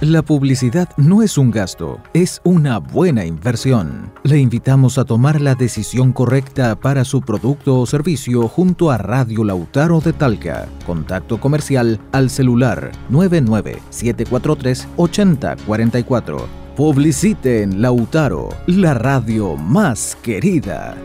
La publicidad no es un gasto, es una buena inversión. Le invitamos a tomar la decisión correcta para su producto o servicio junto a Radio Lautaro de Talca. Contacto comercial al celular 99 743 8044. Publicite en Lautaro, la radio más querida.